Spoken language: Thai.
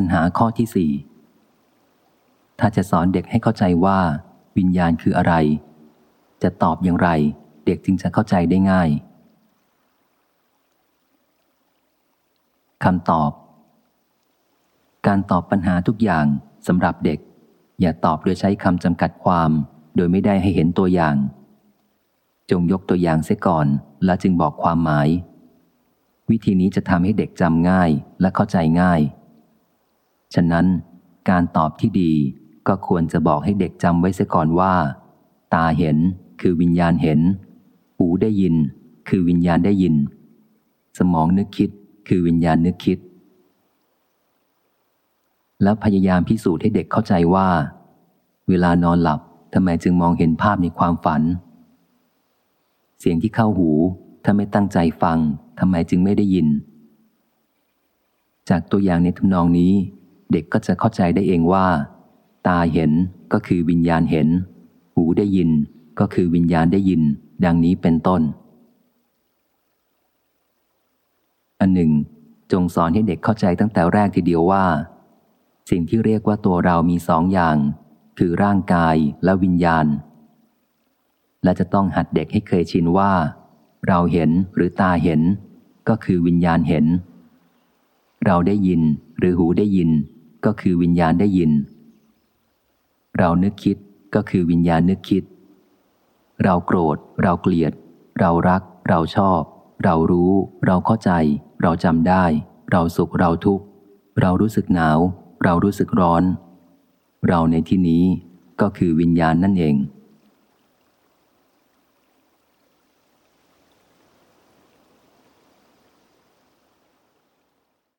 ปัญหาข้อที่สี่ถ้าจะสอนเด็กให้เข้าใจว่า วิญญาณคืออะไร จะตอบอย่างไร เด็กจึงจะเข้าใจได้ง่ายคำตอบ การตอบปัญหาทุกอย่างสำหรับเด็ก อย่าตอบโดยใช้คำจำกัดความ โดยไม่ได้ให้เห็นตัวอย่าง จงยกตัวอย่างเสียก่อน แล้วจึงบอกความหมาย วิธีนี้จะทำให้เด็กจำง่ายและเข้าใจง่าย ฉะนั้นการตอบที่ดีก็ควรจะบอกให้เด็กจำไว้เสียก่อนว่า ตาเห็นคือวิญญาณเห็น หูได้ยิน คือวิญญาณได้ยิน สมองนึกคิดคือวิญญาณนึกคิด แล้วพยายามพิสูจน์ให้เด็กเข้าใจว่า เวลานอนหลับทำไมจึงมองเห็นภาพในความฝัน เสียงที่เข้าหูถ้าไม่ตั้งใจฟังทำไมจึงไม่ได้ยิน จากตัวอย่างในทำนองนี้ เด็กก็จะเข้าใจได้เองว่า ตาเห็นก็คือวิญญาณเห็น หูได้ยินก็คือวิญญาณได้ยิน ดังนี้เป็นต้น อันหนึ่ง จงสอนให้เด็กเข้าใจตั้งแต่แรกทีเดียวว่า สิ่งที่เรียกว่าตัวเรามีสองอย่าง คือร่างกายและวิญญาณ และจะต้องหัดเด็กให้เคยชินว่า เราเห็นหรือตาเห็น ก็คือวิญญาณเห็น เราได้ยินหรือหูได้ยิน ก็คือวิญญาณได้ยิน เรานึกคิดก็คือวิญญาณนึกคิด เราโกรธ เราเกลียด เรารัก เราชอบ เรารู้ เราเข้าใจ เราจำได้ เราสุขเราทุกข์ เรารู้สึกหนาว เรารู้สึกร้อน เราในที่นี้ก็คือวิญญาณนั่นเอง